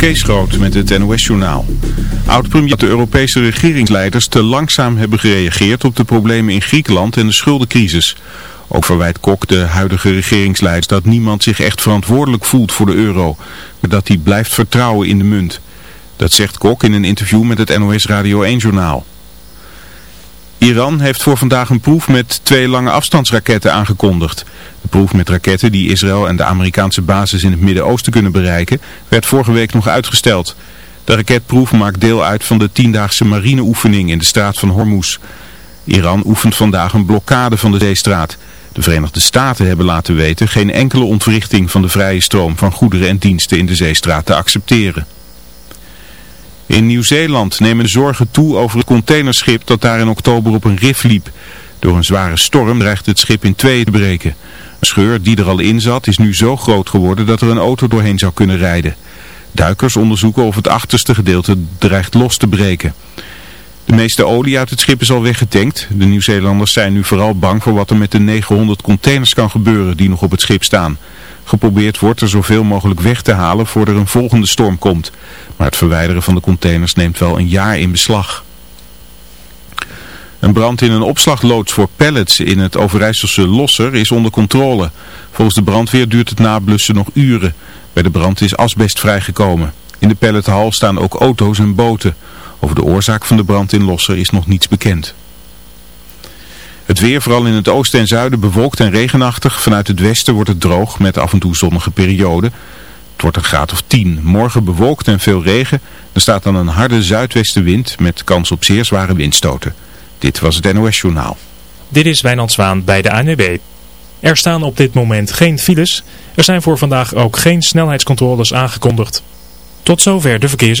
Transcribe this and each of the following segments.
Kees Groot met het NOS-journaal. Oud-premier dat de Europese regeringsleiders te langzaam hebben gereageerd op de problemen in Griekenland en de schuldencrisis. Ook verwijt Kok de huidige regeringsleiders dat niemand zich echt verantwoordelijk voelt voor de euro. Maar dat hij blijft vertrouwen in de munt. Dat zegt Kok in een interview met het NOS Radio 1-journaal. Iran heeft voor vandaag een proef met twee lange afstandsraketten aangekondigd. De proef met raketten die Israël en de Amerikaanse basis in het Midden-Oosten kunnen bereiken werd vorige week nog uitgesteld. De raketproef maakt deel uit van de tiendaagse marineoefening in de straat van Hormuz. Iran oefent vandaag een blokkade van de zeestraat. De Verenigde Staten hebben laten weten geen enkele ontwrichting van de vrije stroom van goederen en diensten in de zeestraat te accepteren. In Nieuw-Zeeland nemen zorgen toe over het containerschip dat daar in oktober op een rif liep. Door een zware storm dreigt het schip in tweeën te breken. Een scheur die er al in zat is nu zo groot geworden dat er een auto doorheen zou kunnen rijden. Duikers onderzoeken of het achterste gedeelte dreigt los te breken. De meeste olie uit het schip is al weggetankt. De Nieuw-Zeelanders zijn nu vooral bang voor wat er met de 900 containers kan gebeuren die nog op het schip staan. Geprobeerd wordt er zoveel mogelijk weg te halen voordat er een volgende storm komt. Maar het verwijderen van de containers neemt wel een jaar in beslag. Een brand in een opslagloods voor pallets in het Overijsselse Losser is onder controle. Volgens de brandweer duurt het nablussen nog uren. Bij de brand is asbest vrijgekomen. In de pallethal staan ook auto's en boten. Over de oorzaak van de brand in Losser is nog niets bekend. Het weer, vooral in het oosten en zuiden, bewolkt en regenachtig. Vanuit het westen wordt het droog met af en toe zonnige perioden. Het wordt een graad of 10. Morgen bewolkt en veel regen. Er staat dan een harde zuidwestenwind met kans op zeer zware windstoten. Dit was het NOS Journaal. Dit is Wijnand Zwaan bij de ANWB. Er staan op dit moment geen files. Er zijn voor vandaag ook geen snelheidscontroles aangekondigd. Tot zover de verkeers.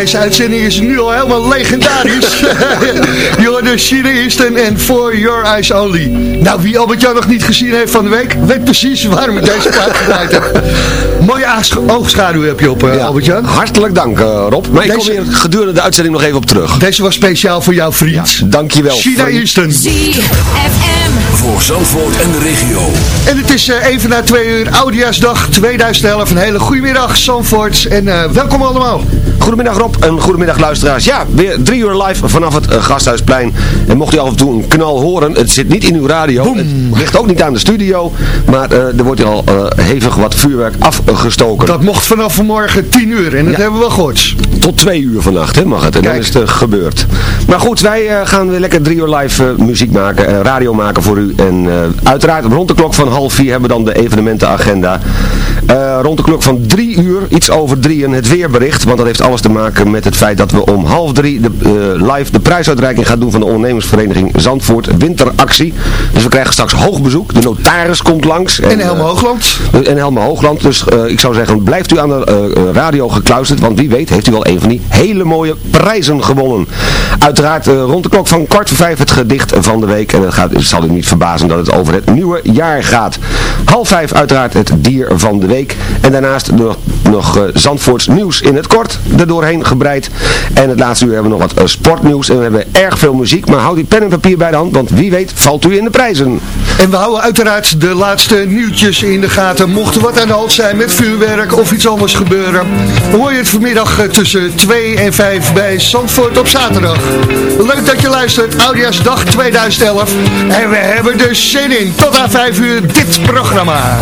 Deze uitzending is nu al helemaal legendarisch. Je hoorde Sheila Easton en For Your Eyes Only. Nou, wie Albert-Jan nog niet gezien heeft van de week, weet precies waarom ik deze plaat gedraaid heb. Mooie oogschaduw heb je op, eh, Ja, Albert-Jan. Hartelijk dank eh, Rob. Maar ik kom hier gedurende de uitzending nog even op terug. Deze was speciaal voor jouw vriend. Dankjewel. Vriend. Easton. ZFM. Voor Zandvoort en de regio. En het is eh, even na twee uur, Oudejaarsdag 2011. Een hele goede middag, Zandvoort. En eh, welkom allemaal. Goedemiddag Rob en goedemiddag luisteraars. Ja, weer drie uur live vanaf het eh, Gasthuisplein. En mocht u af en toe een knal horen, het zit niet in uw radio. Het ligt ook niet aan de studio. Maar eh, er wordt hier al eh, hevig wat vuurwerk afgestoken. Dat mocht vanaf vanmorgen 10 uur en dat Ja. hebben we wel gehoord. Tot twee uur vannacht hè, mag het. En Kijk. dan is het gebeurd. Maar goed, wij eh, gaan weer lekker drie uur live muziek maken. en radio maken voor u. En eh, uiteraard rond de klok van half vier hebben we dan de evenementenagenda. Eh, rond de klok van drie uur, iets over drieën, het weerbericht. Want dat heeft alles te maken met het feit dat we om half drie de, eh, live de prijsuitreiking gaan doen van de ondernemersvereniging Zandvoort Winteractie. Dus we krijgen straks hoog bezoek. De notaris komt langs. En Helme eh, Hoogland. en Helme Hoogland. Dus ik zou zeggen, blijft u aan de radio gekluisterd. Want wie weet heeft u wel een van die hele mooie prijzen gewonnen. Uiteraard rond de klok van kwart voor vijf het gedicht van de week. En het, gaat, het zal u niet verbazen dat het over het nieuwe jaar gaat. Half vijf uiteraard het dier van de week. En daarnaast nog, nog eh, Zandvoorts nieuws in het kort er doorheen gebreid. En het laatste uur hebben we nog wat eh, sportnieuws. En we hebben erg veel muziek. Maar houd die pen en papier bij de hand. Want wie weet valt u in de prijzen. En we houden uiteraard de laatste nieuwtjes in de gaten. Mocht er wat aan de hand zijn met vuurwerk of iets anders gebeuren, dan hoor je het vanmiddag eh, tussen 2 en 5 bij Zandvoort op zaterdag. Leuk dat je luistert, Oudjaarsdag 2011. En we hebben er zin in. Tot aan 5 uur dit programma.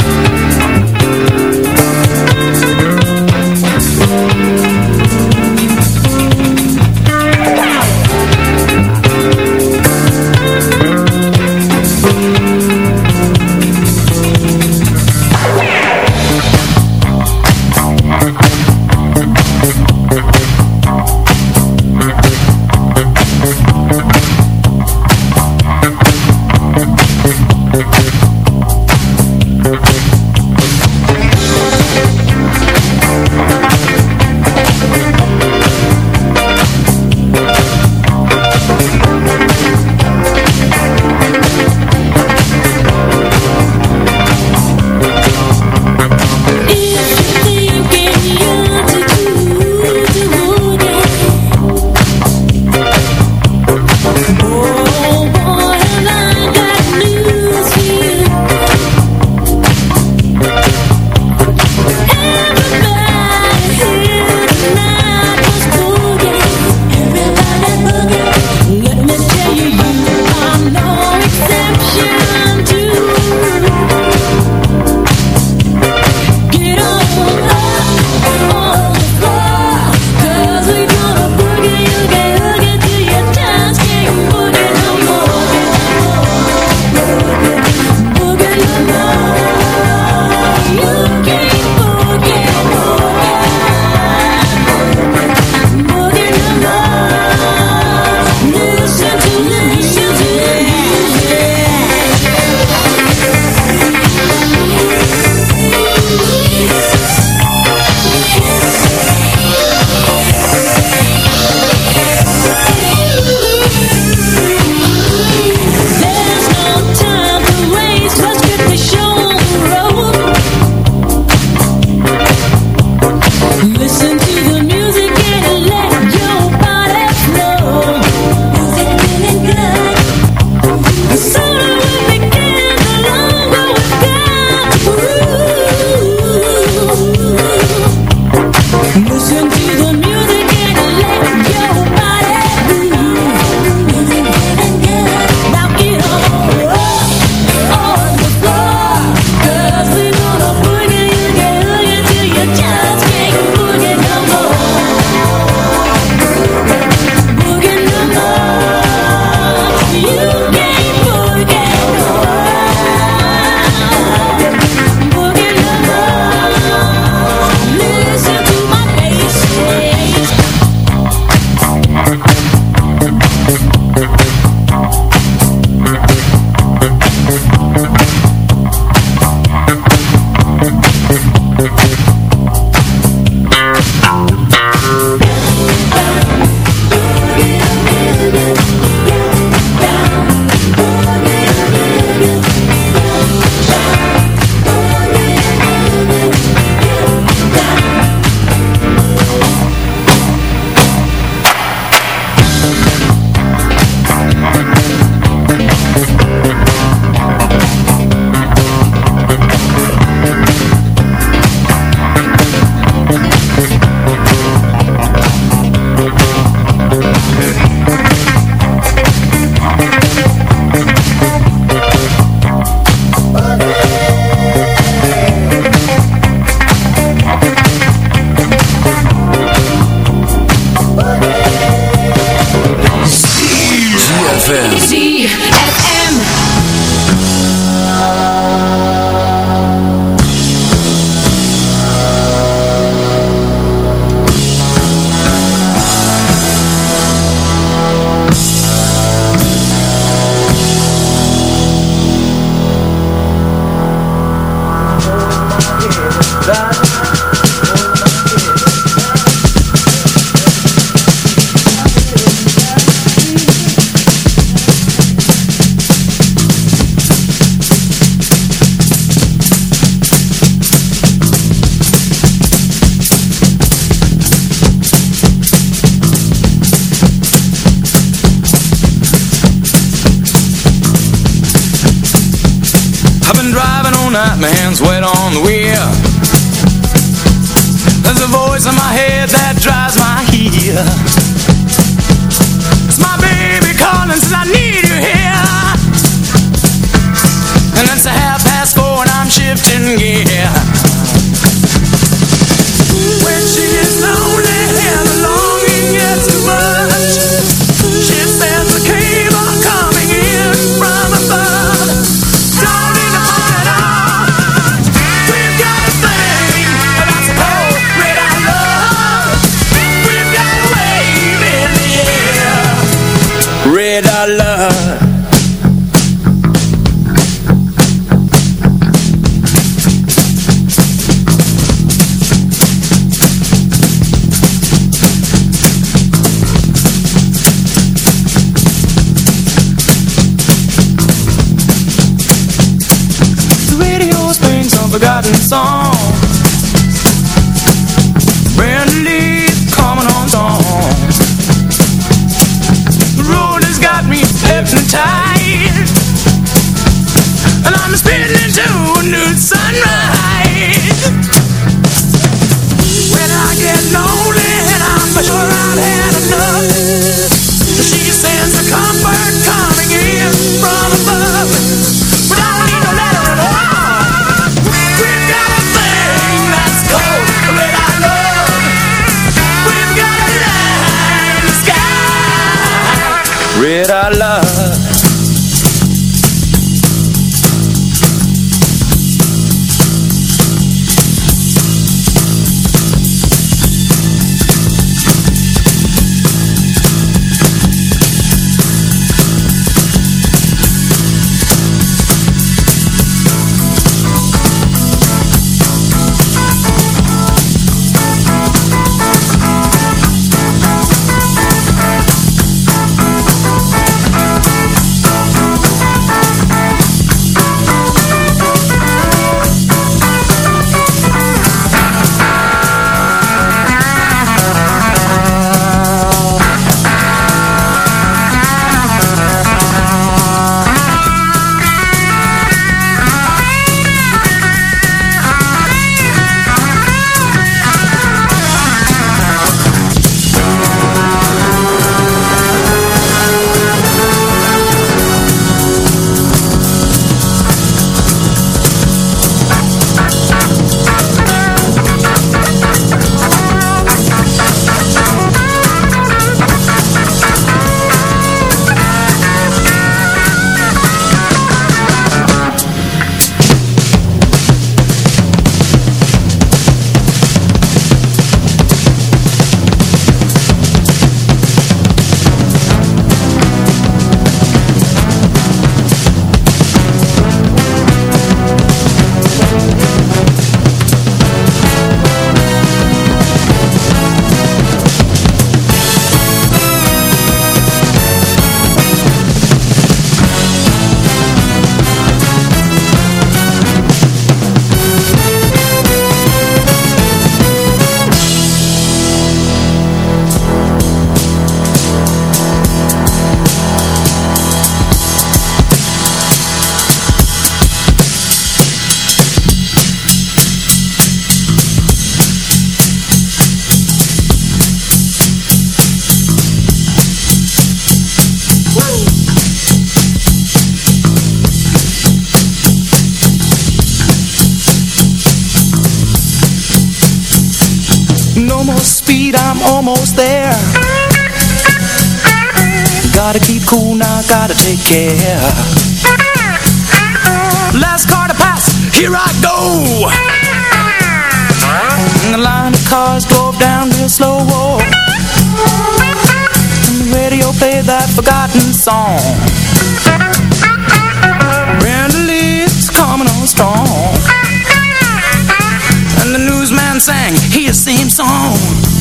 Last car to pass, here I go. And the line of cars drove down real slow. And the radio played that forgotten song. Coming on strong. And the newsman sang his same song.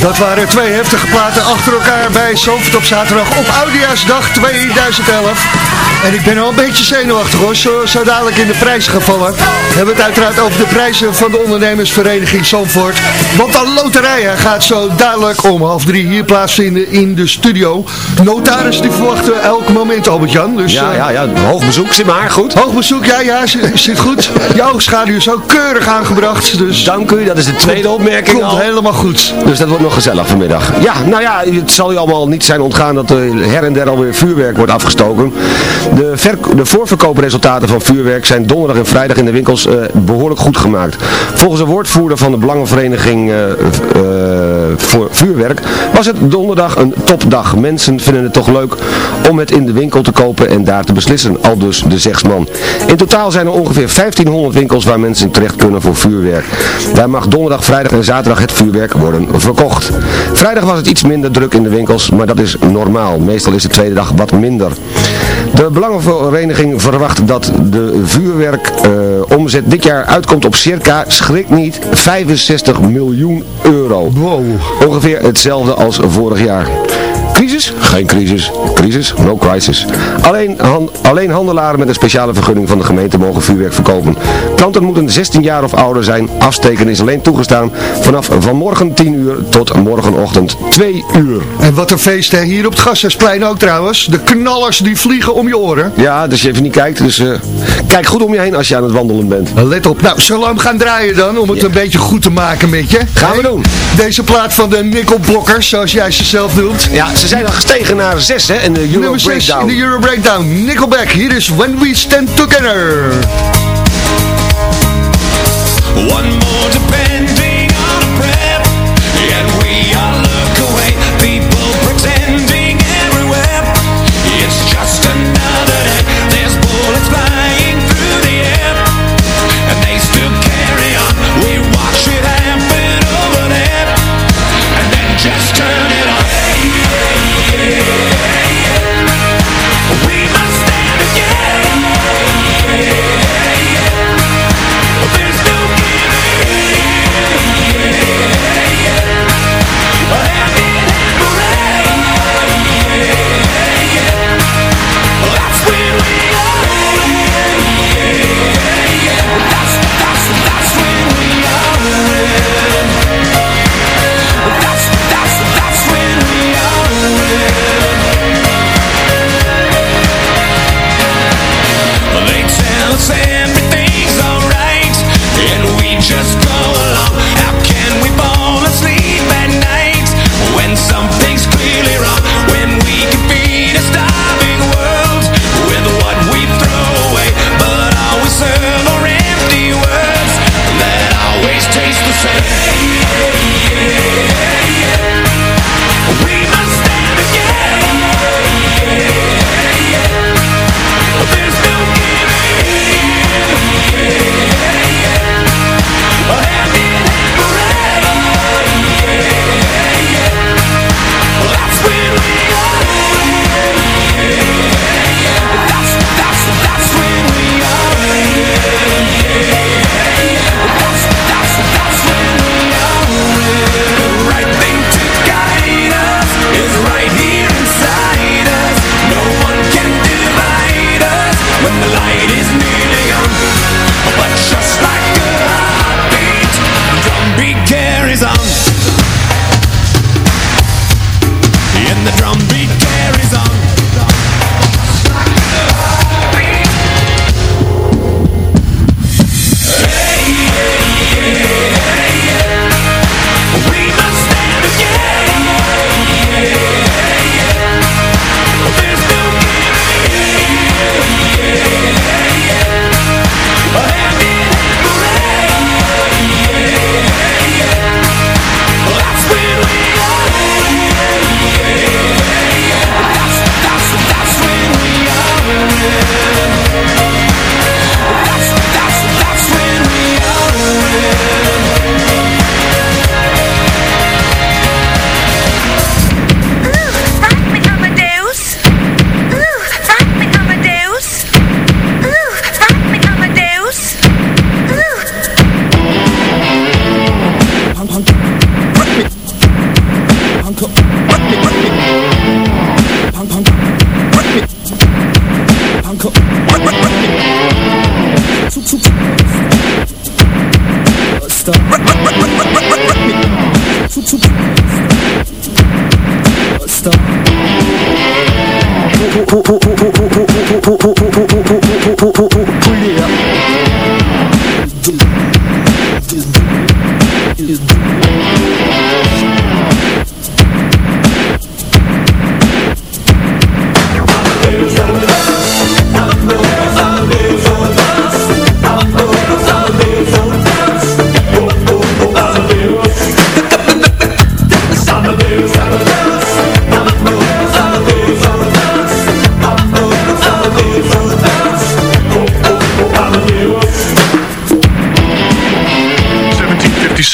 Dat waren twee heftige platen achter elkaar bij Zandvoort op zaterdag op Oudejaarsdag 2011. En ik ben al een beetje zenuwachtig hoor, zo, zo dadelijk in de prijzen gevallen. We hebben het uiteraard over de prijzen van de ondernemersvereniging Zandvoort. Want de loterij hè, gaat zo dadelijk om half drie hier plaatsvinden in de studio. Notaris die verwachten elk moment Albert-Jan. Dus, Ja, eh, ja, ja, hoog bezoek, zit maar, goed. Hoog bezoek, ja, ja, zit, goed. Je oogschaduw is ook keurig aangebracht. Dus Dank u, dat is de tweede opmerking komt al. helemaal goed. Dus dat wordt nog gezellig vanmiddag. Ja, nou ja, het zal je allemaal niet zijn ontgaan dat er her en der alweer vuurwerk wordt afgestoken. De, de voorverkoopresultaten van vuurwerk zijn donderdag en vrijdag in de winkels eh, behoorlijk goed gemaakt. Volgens een woordvoerder van de Belangenvereniging eh, voor Vuurwerk was het donderdag een topdag. Mensen vinden het toch leuk om het in de winkel te kopen en daar te beslissen, al dus de zegsman. In totaal zijn er ongeveer 1500 winkels waar mensen terecht kunnen voor vuurwerk. Daar mag donderdag, vrijdag en zaterdag het vuurwerk worden verkocht. Vrijdag was het iets minder druk in de winkels, maar dat is normaal. Meestal is de tweede dag wat minder. De Belangenvereniging verwacht dat de vuurwerkomzet dit jaar uitkomt op circa, schrik niet, 65 miljoen euro. Wow. Ongeveer hetzelfde als vorig jaar. Crisis? Geen crisis. Crisis? No crisis. Alleen, han- alleen handelaren met een speciale vergunning van de gemeente mogen vuurwerk verkopen. Klanten moeten 16 jaar of ouder zijn. Afsteken is alleen toegestaan vanaf vanmorgen 10 uur tot morgenochtend 2 uur. En wat een feest hè, hier op het Gasthuisplein ook trouwens. De knallers die vliegen om je oren. Ja, dus je even niet kijkt. Dus eh, kijk goed om je heen als je aan het wandelen bent. Let op. Nou, zullen we hem gaan draaien dan, om het een beetje goed te maken met je? Gaan we doen. Deze plaat van de Nickelblokkers, zoals jij ze zelf noemt. Ja, ze zijn al gestegen naar 6 hè, in de Euro Nummer 6 in Breakdown. de Euro Breakdown. Nickelback, hier is When We Stand Together. One more depending punk me? it, rock it. me? punk rock it. Punk rock rock rock it. Choo choo choo. Stop. Rock rock rock rock rock rock rock it. Choo choo choo. Stop.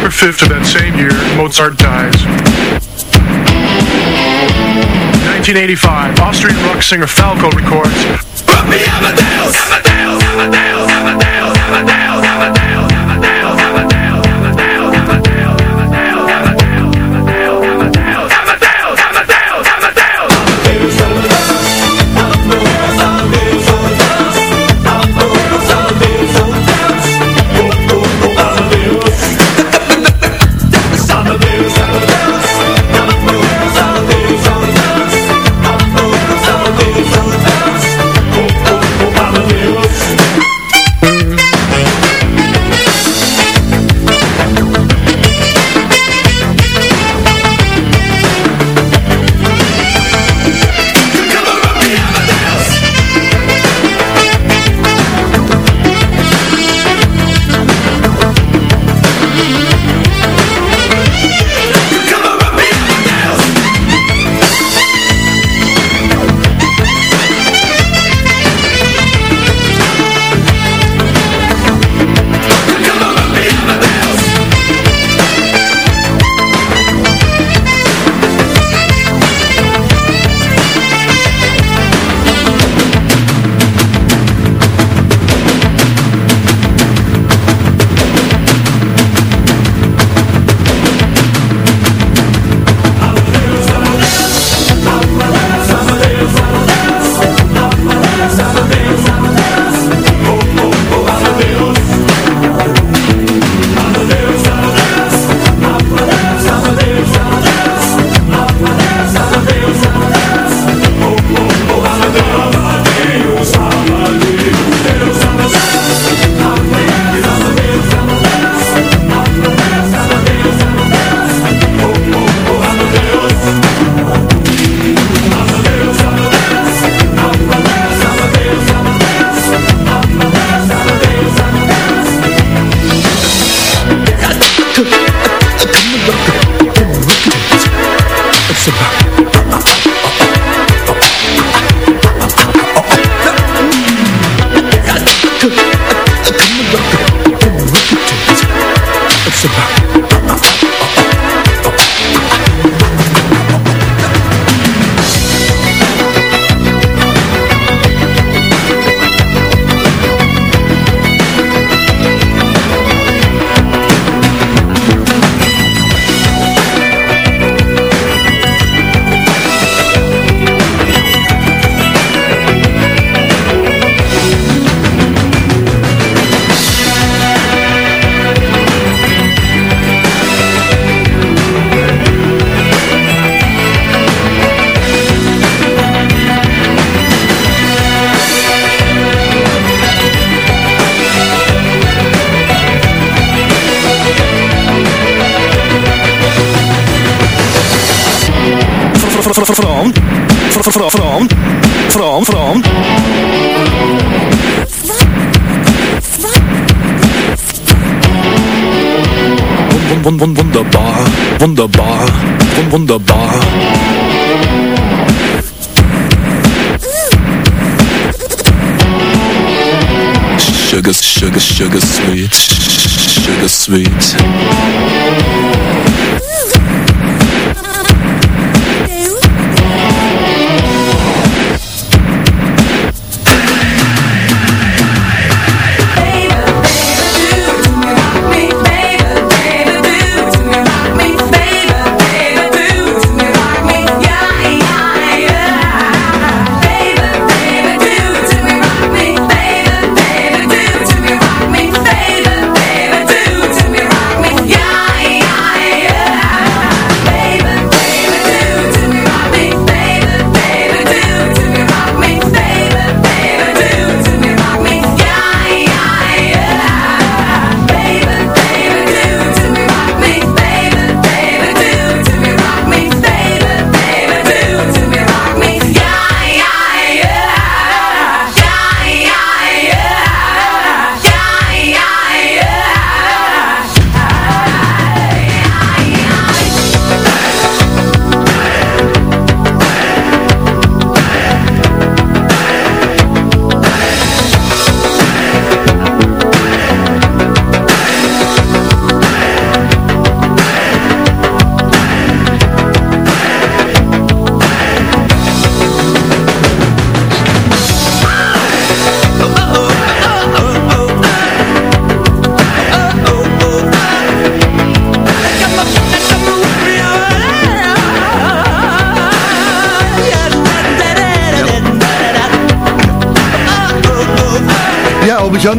On December 5th of that same year, Mozart dies. 1985, Austrian rock singer Falco records Put me! Wun, wun, wunderbar, wunderbar, wun, wunderbar. Sugar, sugar, sugar sweet, sugar sweet.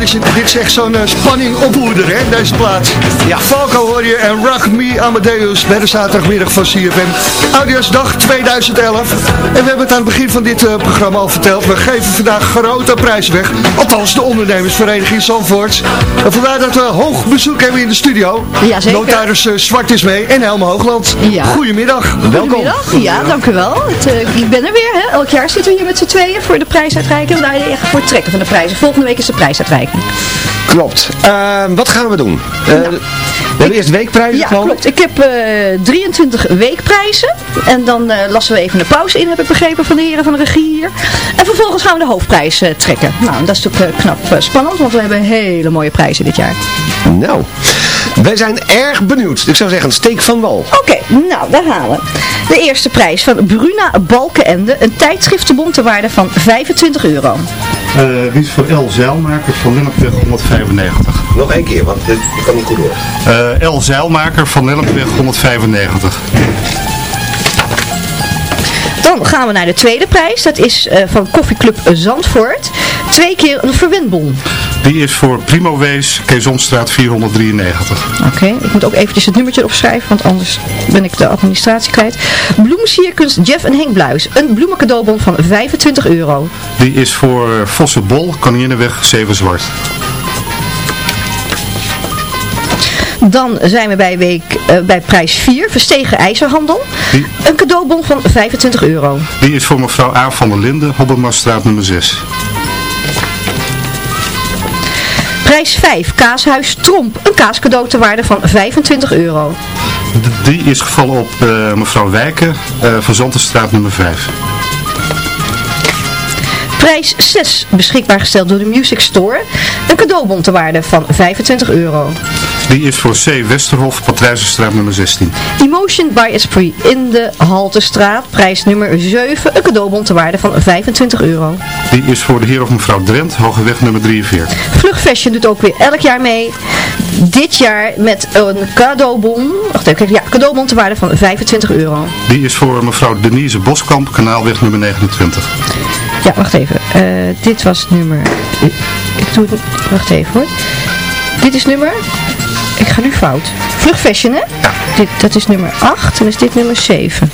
Ja, Albert-Jan, dit is- dit is echt zo'n eh, spanning opwoeder, hè, deze plaats. Ja. Falco hoor je en Rock Me Amadeus bij de zaterdagmiddag van CFM. Oudjaarsdag 2011. En we hebben het aan het begin van dit eh, programma al verteld. We geven vandaag grote prijzen weg. Althans, de ondernemersvereniging Zandvoorts. En vandaar dat we hoog bezoek hebben in de studio. Jazeker. Notaris eh, Zwart is mee en Helma Hoogland. Ja. Goedemiddag. Goedemiddag, ja, dank u wel. Het, ik ben er weer, hè. elk jaar zitten we hier met z'n tweeën voor de prijsuitreiking. Nou, echt voor het trekken van de prijzen. Volgende week is de prijsuitreiking. Klopt. Eh, wat gaan we doen? Eh, we hebben eerst weekprijzen Ja, klopt. Ik heb eh, 23 weekprijzen. En dan eh, lassen we even een pauze in, heb ik begrepen van de heren van de regie hier. En vervolgens gaan we de hoofdprijs eh, trekken. Nou, dat is natuurlijk eh, knap eh, spannend, want we hebben hele mooie prijzen dit jaar. Nou, wij zijn erg benieuwd. Ik zou zeggen, steek van wal. Oké, nou, daar gaan we. De eerste prijs van Bruna Balkenende. Een tijdschriftenbon ter waarde van 25 euro. Eh die is voor L. Zeilmaker van Lennepweg 195. Nog één keer, want dit ik kan niet goed door. Eh L. Zeilmaker van Lennepweg 195. Dan gaan we naar de tweede prijs. Dat is eh, van Koffieclub Zandvoort. Twee keer een verwendbon. Die is voor Primo Wees, Keesomstraat 493. Oké, ik moet ook eventjes het nummertje opschrijven, want anders ben ik de administratie kwijt. Bloemensierkunst Jeff en Henk Bluis. Een bloemencadeaubon van 25 euro. Die is voor Vossenbol, Koninginnenweg 7 Zwart. Dan zijn we bij, week, eh, bij prijs 4, Verstegen IJzerhandel. Die, Een cadeaubon van 25 euro. die is voor mevrouw A. van der Linden, Hobbenmastraat nummer 6. Prijs 5, Kaashuis Tromp. Een kaascadeau ter waarde van 25 euro. Die is gevallen op eh, mevrouw Wijken, eh van Zantenstraat nummer 5. Prijs 6, beschikbaar gesteld door de Music Store. Een cadeaubon ter waarde van 25 euro. Die is voor C. Westerhof, Patrijzenstraat nummer 16. Emotion by Esprit in de Haltestraat. Prijs nummer 7, een cadeaubon ter waarde van 25 euro. Die is voor de heer of mevrouw Drent, Hogeweg nummer 43. Vlug Fashion doet ook weer elk jaar mee. Dit jaar met een cadeaubon. Wacht even, ja, cadeaubon ter waarde van 25 euro. Die is voor mevrouw Denise Boskamp, Kanaalweg nummer 29. Ja, wacht even. Eh, dit was nummer... Ik, ik doe het... Wacht even hoor. Dit is nummer... Ik ga nu fout. Vlug Fashion, hè? Ja. Dit, dat is nummer 8 en is dit nummer 7.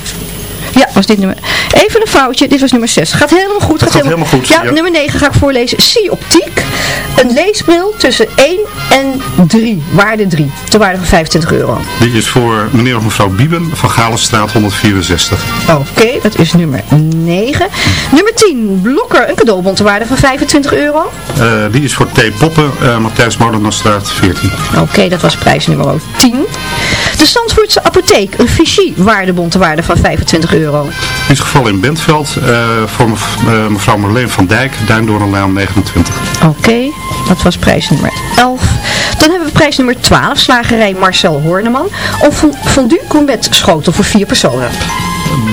Ja, was dit nummer... Even een foutje. Dit was nummer 6. Gaat helemaal goed. gaat helemaal goed, Ja, ja. nummer 9 ga ik voorlezen. Zie Optiek. Een leesbril tussen 1 en 3. Waarde 3. Ter waarde van 25 euro. Die is voor meneer of mevrouw Bieben van Galenstraat 164. Oké, dat is nummer 9. Nummer 10. Blokker. Een cadeaubon ter waarde van 25 euro. Eh, die is voor T. Poppen, eh Matthijs Molenstraat 14. Oké, dat was prijs nummer 10. De Zandvoortse apotheek, een Vichy waardebon te waarde van 25 euro. Die is gevallen in Bentveld eh, voor eh, mevrouw Marleen van Dijk, Duindoornlaan 29. Oké, dat was prijs nummer 11. Dan hebben we prijs nummer 12, slagerij Marcel Horneman. Fon- fondue gourmet schotel voor vier personen.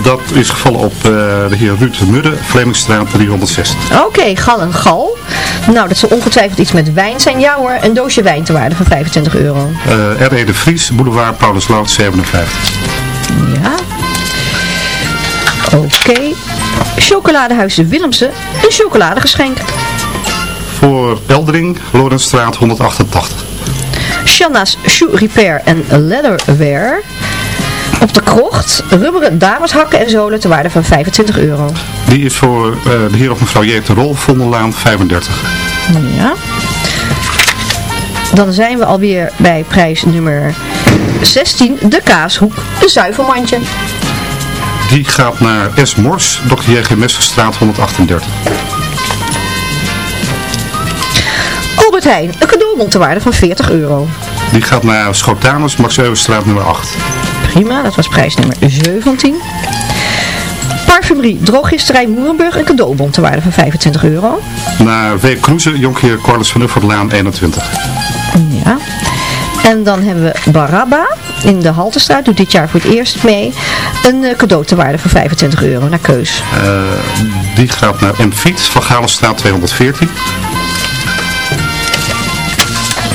Dat is gevallen op eh, de heer Ruud Mudde, Vlemingstraat 360. Oké, gal en gal. Nou, dat zal ongetwijfeld iets met wijn zijn. Ja hoor, een doosje wijn te waarde van 25 euro. Eh R.E. de Vries, Boulevard Paulus Lood 57. Ja. Oké. Chocoladehuis Willemsen, een chocoladegeschenk. Voor Eldering, Lorenstraat 188. Shanna's Shoe Repair en Leatherwear. Op de krocht, rubberen dameshakken en zolen te waarde van 25 euro. Die is voor eh, de heer of mevrouw J. de Rol, Vondellaan 35. Ja. Dan zijn we alweer bij prijs nummer 16, de kaashoek, een zuivelmandje. Die gaat naar S. Mors, Dr. J.G. Messerstraat 138. Albert Heijn, een cadeaubon te waarde van 40 euro. Die gaat naar Schotanus, Max Euwenstraat nummer 8. Prima, dat was prijs nummer 17. Parfumerie, drogisterij Moerenburg, een cadeaubon te waarde van 25 euro. Naar W. Kroeze, Jonkheer Corliss van Uffertlaan 21. Ja. En dan hebben we Barabba in de Haltestraat, doet dit jaar voor het eerst mee. Een eh, cadeau te waarde van 25 euro, naar keus. Eh, die gaat naar M. Fiets, Van Galenstraat 214.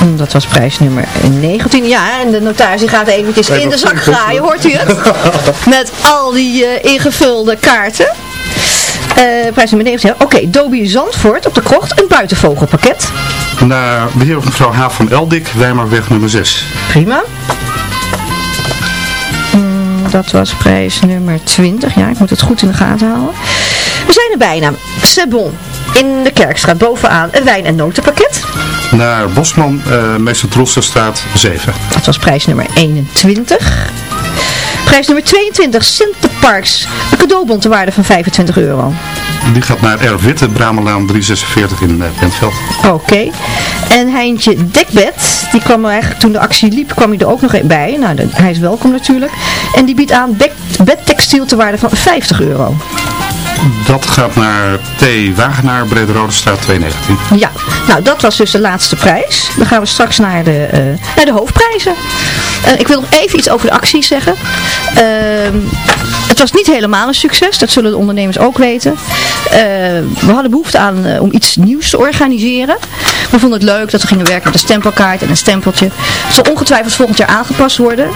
Mm, Dat was prijs nummer 19. Ja, en de notaris die gaat eventjes in de zak graaien, hoort u het? Met al die eh, ingevulde kaarten. Eh, prijs nummer 19. Oké, Dobie Zandvoort op de krocht, een buitenvogelpakket. Naar de heer of mevrouw H. van Eldik, Wijmerweg nummer 6. Prima. Mm, dat was prijs nummer 20. Ja, ik moet het goed in de gaten houden. We zijn er bijna. Sebon in de Kerkstraat bovenaan een wijn- en notenpakket. Naar Bosman, eh Meester Troelsterstraat 7. Dat was prijs nummer 21. Prijs nummer 22, Sinterparks. Een cadeaubon te waarde van 25 euro. Die gaat naar R. Witte, Bramelaan 346 in eh, Bentveld. Oké. En Heintje Dekbed, die kwam er eigenlijk toen de actie liep, kwam hij er ook nog bij. Nou, hij is welkom natuurlijk. En die biedt aan bed, bedtextiel te waarde van 50 euro. Dat gaat naar T. Wagenaar, Brederode Straat 219. Ja, nou dat was dus de laatste prijs. Dan gaan we straks naar de, eh, naar de hoofdprijzen. Eh, ik wil nog even iets over de acties zeggen. Ehm, het was niet helemaal een succes, dat zullen de ondernemers ook weten. Eh, we hadden behoefte aan om iets nieuws te organiseren. We vonden het leuk dat we gingen werken met een stempelkaart en een stempeltje. Het zal ongetwijfeld volgend jaar aangepast worden.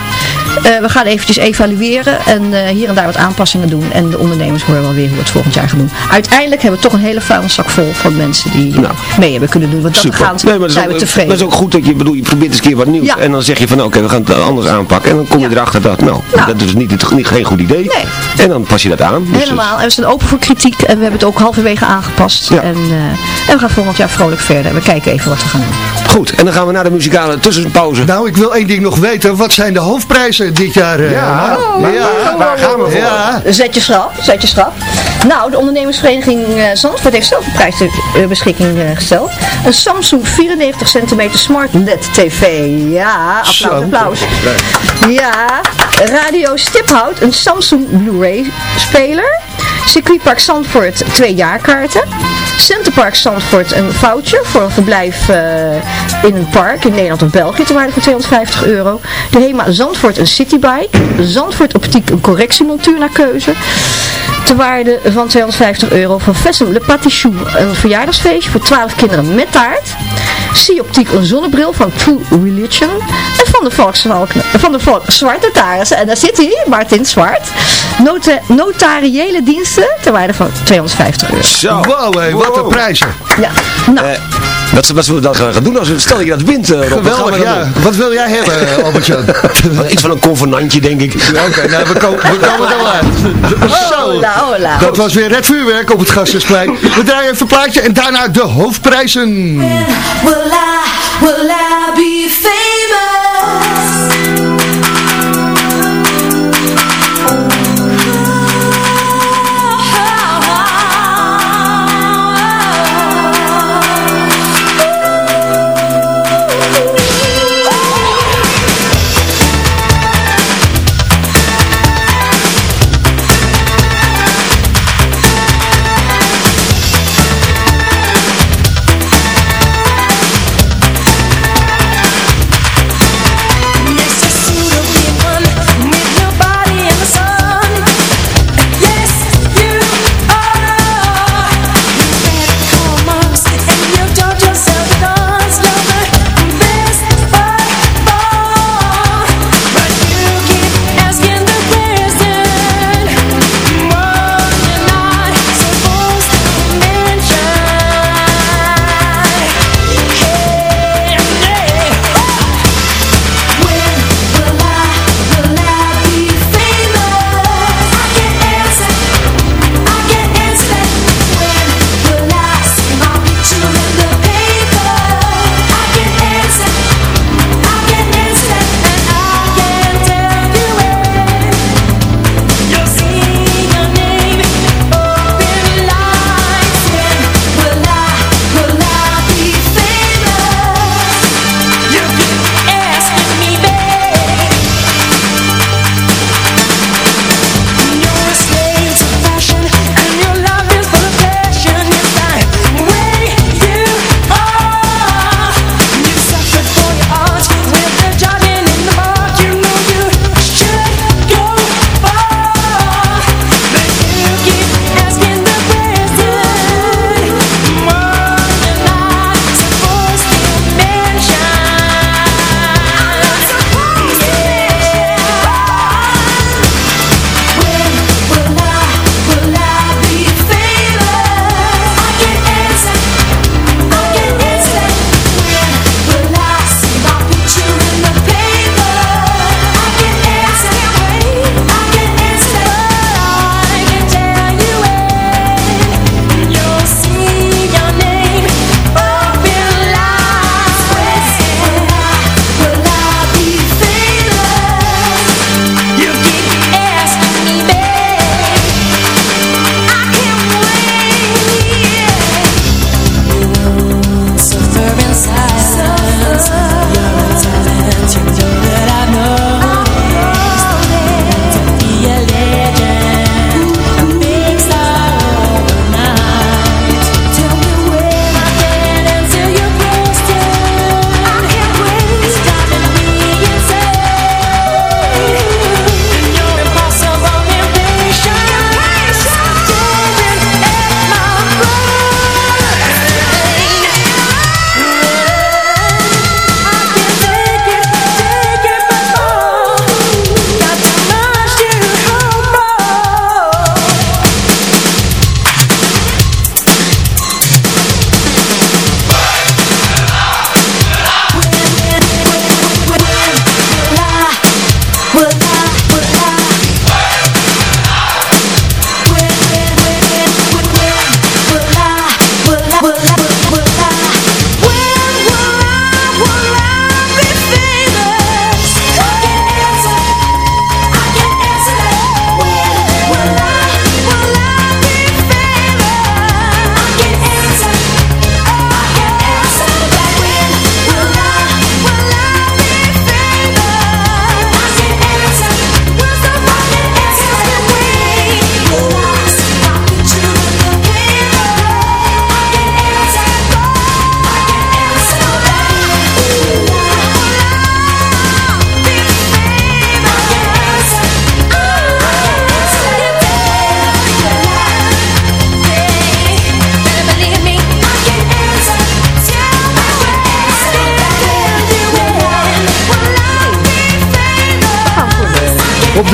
Eh, we gaan eventjes evalueren en eh, hier en daar wat aanpassingen doen. En de ondernemers horen wel weer hoe we het volgend jaar gaan doen. Uiteindelijk hebben we toch een hele vuilniszak vol van mensen die eh, mee hebben kunnen doen. Want dat Super. gaan Nee, maar zijn ook, we tevreden. dat is ook goed dat je, bedoel, je probeert eens een keer wat nieuws. Ja. En dan zeg je van oké, we gaan het anders aanpakken. En dan kom je erachter dat, nou, dat is niet, het, niet geen goed idee. Nee. En dan pas je dat aan. Dus Helemaal. En we zijn open voor kritiek. En we hebben het ook halverwege aangepast. En, eh, en we gaan volgend jaar vrolijk verder. En we kijken even wat we gaan doen. Goed, en dan gaan we naar de muzikale tussenpauze. Nou, ik wil één ding nog weten. Wat zijn de hoofdprijzen dit jaar? eh, Ja, Mark? waar- waar- waar gaan we voor? Ja. Zet je schrap, zet je schrap. Nou, de ondernemersvereniging eh, Zandvoort heeft zelf een prijs ter beschikking eh, gesteld. Een Samsung 94 cm Smart LED TV. Ja, applaus, applaus. Ja, Radio Stiphout, een Samsung Blu-ray speler. Circuitpark Zandvoort, twee jaarkaarten. Centerpark Zandvoort, een voucher voor een verblijf eh, in een park in Nederland of België ter waarde van 250 euro. De HEMA Zandvoort, een citybike. Zandvoort Optiek, een correctiemontuur naar keuze. Ter waarde van 250 euro van Vessel Le Patichou, een verjaardagsfeestje voor 12 kinderen met taart. Optiek een zonnebril van True Religion. En van de Volkswalk, van de Volk Zwart Notaris. En daar zit hij, Martin Zwart. Nota notariële diensten ter waarde van 250 euro. Zo. Wow, hé, wat een prijzen. Ja, nou. Eh, wat, wat zullen we dan gaan doen als we, stel dat je dat wint, eh, Rob, wat Geweldig, dan ja. doen? Wat wil jij hebben, eh, Albert-Jan? Iets van een convenantje, denk ik. Oké, nou, we, komen, we komen er wel uit. Zo, Hola, hola. dat was weer het vuurwerk op het Gasthuisplein. We draaien even een plaatje en daarna de hoofdprijzen. Will I, will I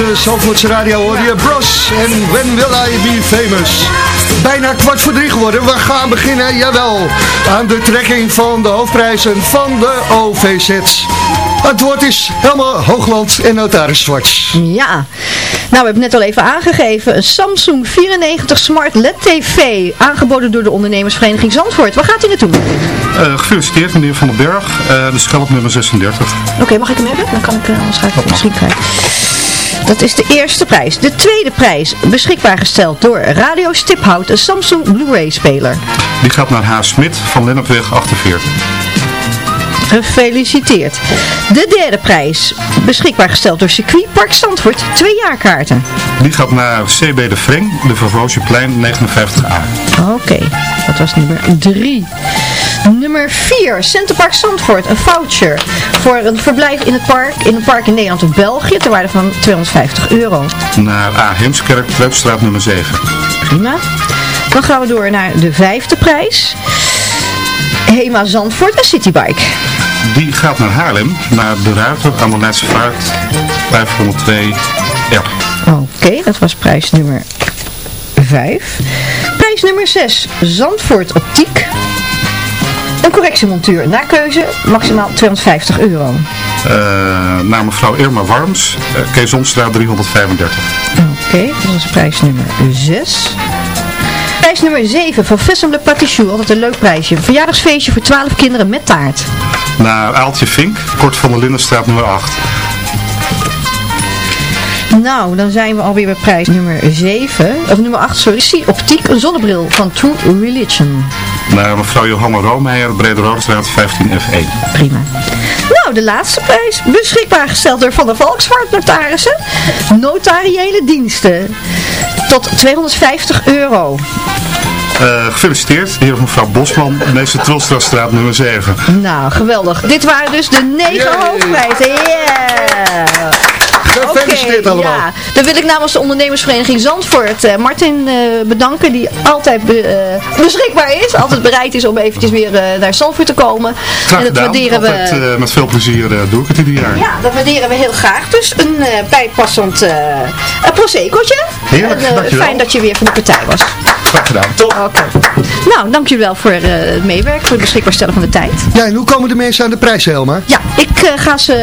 de Zandvoortse Radio hoor je Bros en When Will I Be Famous. Bijna kwart voor drie geworden. We gaan beginnen, jawel, aan de trekking van de hoofdprijzen van de OVZ's. Het woord is helemaal Hoogland en Notaris Zwarts. Ja, nou we hebben het net al even aangegeven. Een Samsung 94 Smart LED TV, aangeboden door de ondernemersvereniging Zandvoort. Waar gaat u naartoe? Eh, gefeliciteerd meneer Van den Berg, Eh, de schelp nummer 36. Oké, mag ik hem hebben? Dan kan ik, uh, anders ga ik misschien krijgen. Dat is de eerste prijs. De tweede prijs, beschikbaar gesteld door Radio Stiphout, een Samsung Blu-ray speler. Die gaat naar H. Smit van Lennepweg 48. Gefeliciteerd. De derde prijs, beschikbaar gesteld door Circuitpark Zandvoort, twee jaarkaarten. Die gaat naar CB de Vreng, de Vervoosjeplein 59A. Oké, dat was nummer 3. Nummer 4, Centerpark Zandvoort, een voucher voor een verblijf in het park, in een park in Nederland of België, ter waarde van 250 euro. Naar A. Heemskerk, Treupstraat nummer 7. Prima. Dan gaan we door naar de vijfde prijs. Hema Zandvoort, een citybike. Die gaat naar Haarlem, naar de Ruiter aan de Vaart 502 R. Oké, dat was prijs nummer 5. Prijs nummer 6, Zandvoort Optiek. Een correctiemontuur naar keuze, maximaal 250 euro. Eh, naar mevrouw Irma Warms, uh, Keesomstraat 335. Oké, dat was prijs nummer 6. Prijs nummer 7 van Vessem Le Patichou, altijd een leuk prijsje. Een verjaardagsfeestje voor 12 kinderen met taart. Naar Aaltje Vink, kort van de Lindenstraat nummer 8. Nou, dan zijn we alweer bij prijs nummer 7, of nummer 8, sorry. Zie Optiek, een zonnebril van True Religion. Naar mevrouw Johanna Roomeijer, Brede Roodstraat 15F1. Prima. Nou, de laatste prijs, beschikbaar gesteld door Van der Valkswaard Notarissen. Notariële diensten. Tot 250 euro. Uh, gefeliciteerd, heer of mevrouw Bosman, meester Trolstraatstraat nummer 7. Nou, geweldig. Dit waren dus de negen hoofdprijzen. Yeah! Gefeliciteerd okay, allemaal. Ja, dan wil ik namens de ondernemersvereniging Zandvoort uh, Martin uh, bedanken, die altijd be, uh, beschikbaar is, altijd bereid is om eventjes weer naar Zandvoort te komen. Graag en dat gedaan. waarderen altijd, we. met veel plezier doe ik het ieder jaar. Ja, dat waarderen we heel graag. Dus een bijpassend proseccootje. Heerlijk, en. Fijn dat je weer van de partij was. Graag gedaan. Top. Oké. Okay. Nou, dankjewel voor het meewerken, voor het beschikbaar stellen van de tijd. Ja, en hoe komen de mensen aan de prijs, Helma? Ja, ik ga ze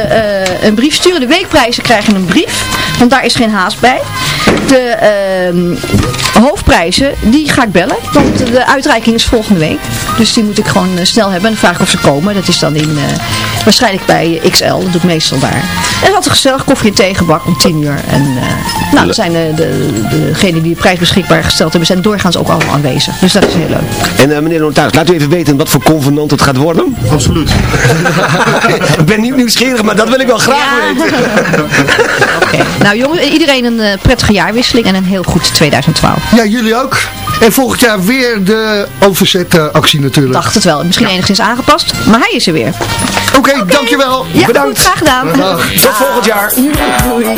een brief sturen. De weekprijzen krijgen een brief. Want daar is geen haast bij. De uh, hoofdprijzen, die ga ik bellen. Want de uitreiking is volgende week. Dus die moet ik gewoon uh, snel hebben. En dan vraag ik of ze komen. Dat is dan in, uh, waarschijnlijk bij XL. Dat doe ik meestal daar. En altijd gezellig koffie en theegebak om 10 uur. En nou, dat zijn de, de, degenen die de prijs beschikbaar gesteld hebben, zijn doorgaans ook allemaal aanwezig. Dus dat is heel leuk. En meneer Notaris, laat u even weten wat voor convenant het gaat worden. Absoluut. ik ben niet nieuwsgierig, maar dat wil ik wel graag ja. weten. Oké. Nou jongens, iedereen een uh, prettige jaarwisseling en een heel goed 2012. Ja, jullie ook. En volgend jaar weer de overzetactie natuurlijk. Dacht het wel. Misschien ja. enigszins aangepast, maar hij is er weer. Oké, okay, okay. dankjewel. Ja, Bedankt. Goed, graag gedaan. Dag. Tot volgend jaar. Doei.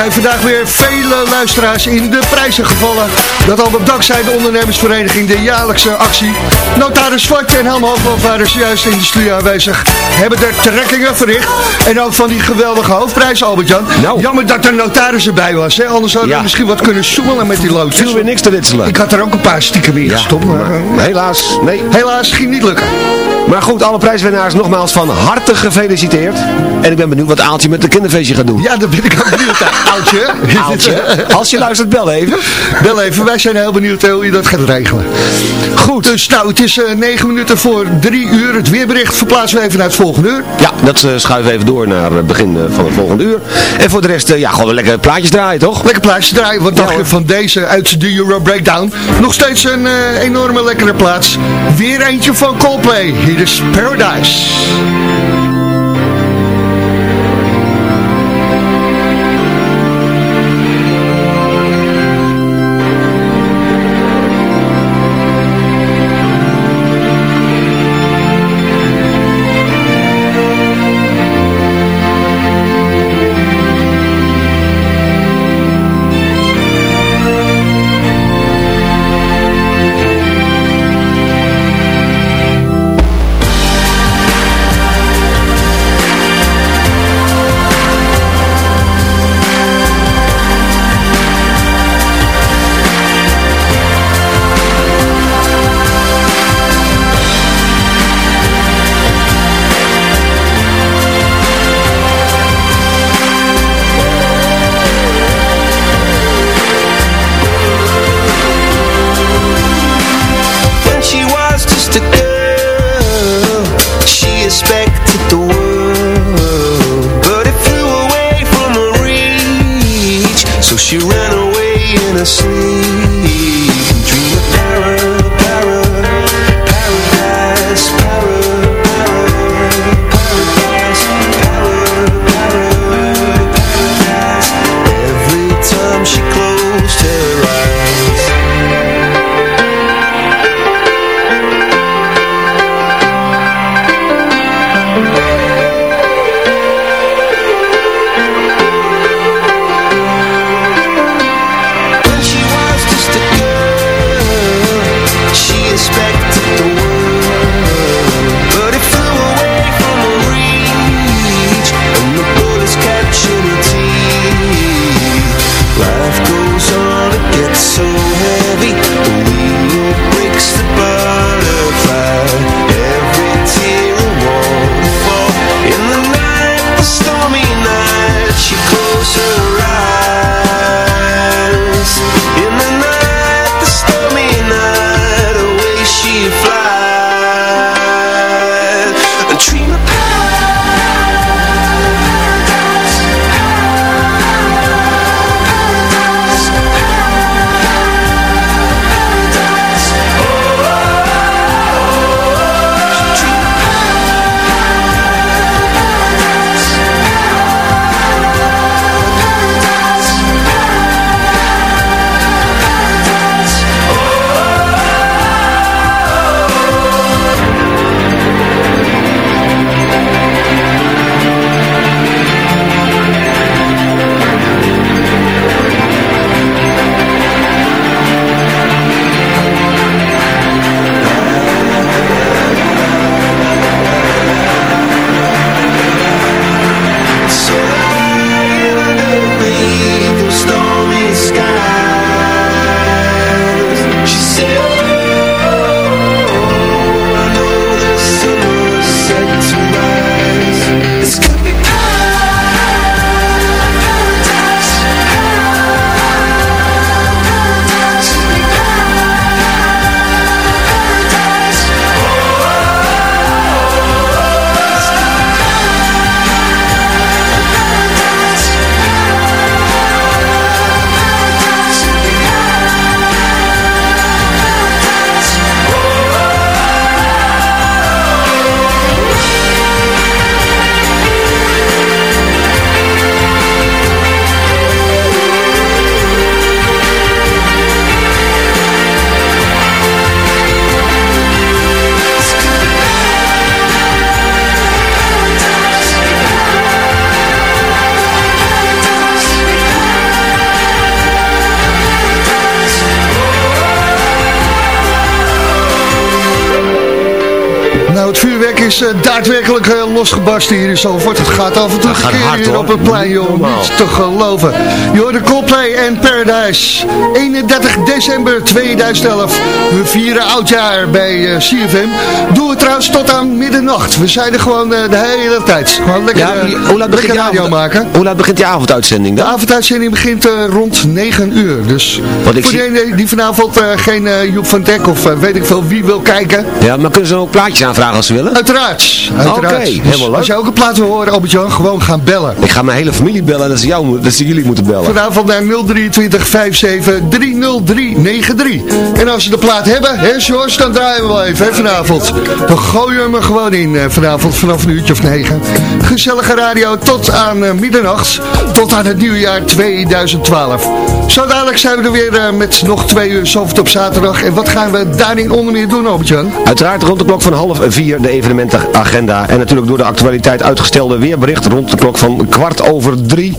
zijn vandaag weer vele luisteraars in de prijzen gevallen. Dat al dankzij de ondernemersvereniging de jaarlijkse actie. Notaris Zwart en Helm Hoogland waren zojuist in de studio aanwezig. Hebben er trekkingen verricht. En ook van die geweldige hoofdprijs, Albert-Jan. Jammer dat er notaris erbij was. Hè? Anders hadden we Ja. misschien wat kunnen zoemelen met die loodjes. Viel weer niks te witselen. Ik had er ook een paar stiekem in gestopt. Maar, eh, Helaas, nee. Helaas ging niet lukken. Maar goed, alle prijswinnaars nogmaals van harte gefeliciteerd. En ik ben benieuwd wat Aaltje met de kinderfeestje gaat doen. Ja, dat ben ik ook benieuwd. Oudje. Aaltje, als je luistert, bel even. Bel even, wij zijn heel benieuwd hoe je dat gaat regelen. Goed, dus nou, het is eh, negen minuten voor drie uur. Het weerbericht verplaatsen we even naar het volgende uur. Ja, dat eh, schuiven we even door naar het begin eh, van het volgende uur. En voor de rest, ja, gewoon lekker plaatjes draaien, toch? Lekker plaatje draaien. Wat dacht je van deze uit de Euro Breakdown? Nog steeds een enorme lekkere plaats. Weer eentje van Coldplay. Hier This paradise. Daadwerkelijk uh, losgebarsten hier in Zalvoort. Het gaat af en toe een hier op het plein, joh. Niet te geloven. Hoort de Coldplay en Paradise. 31 december 2011. We vieren oudjaar bij eh, CFM. Doen we trouwens tot aan middernacht. We zijn er gewoon eh, de hele tijd. Gewoon lekker, Ja, eh, die- hoe, laat begint radio avond, maken. hoe laat begint die avonduitzending De avonduitzending begint rond 9 uur. Dus Want ik voor zie- diegenen die vanavond geen Joep van Dek of weet ik veel wie wil kijken. Ja, maar kunnen ze ook plaatjes aanvragen als ze willen? Uiteraard. uiteraard. Oké, helemaal leuk. Als je ook een plaat wil horen, Albert-Jan, gewoon gaan bellen. Ik ga mijn hele familie bellen dat ze, jou, moeten- dat ze jullie moeten bellen. Vanavond naar 023 57 30393. En als ze de plaat hebben, hè George, dan draaien we wel even hè, vanavond. Dan gooien we hem er gewoon in eh, vanavond vanaf een uurtje of negen. Gezellige radio tot aan eh, middernacht. Tot aan het nieuwjaar 2012. Zo dadelijk zijn we er weer eh, met nog twee uur Zalvert op zaterdag. En wat gaan we daarin onder meer doen, Albert-Jan? Uiteraard rond de klok van half vier de evenementenagenda. En natuurlijk door de actualiteit uitgestelde weerbericht rond de klok van kwart over drie.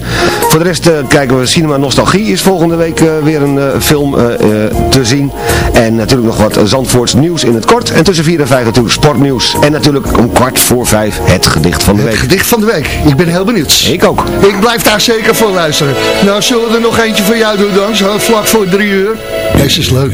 Voor de rest eh, kijken we Cinema Nostalgie is volgende week eh, weer een film te zien. En natuurlijk nog wat Zandvoorts nieuws in het kort. En tussen vier en vijf natuurlijk sportnieuws. En natuurlijk om kwart voor vijf het gedicht van de Het week. gedicht van de week. Ik ben heel benieuwd. Ik ook. Ik blijf daar zeker voor luisteren. Nou, zullen we er nog eentje voor jou doen dan? Zo vlak voor drie uur. Deze is leuk.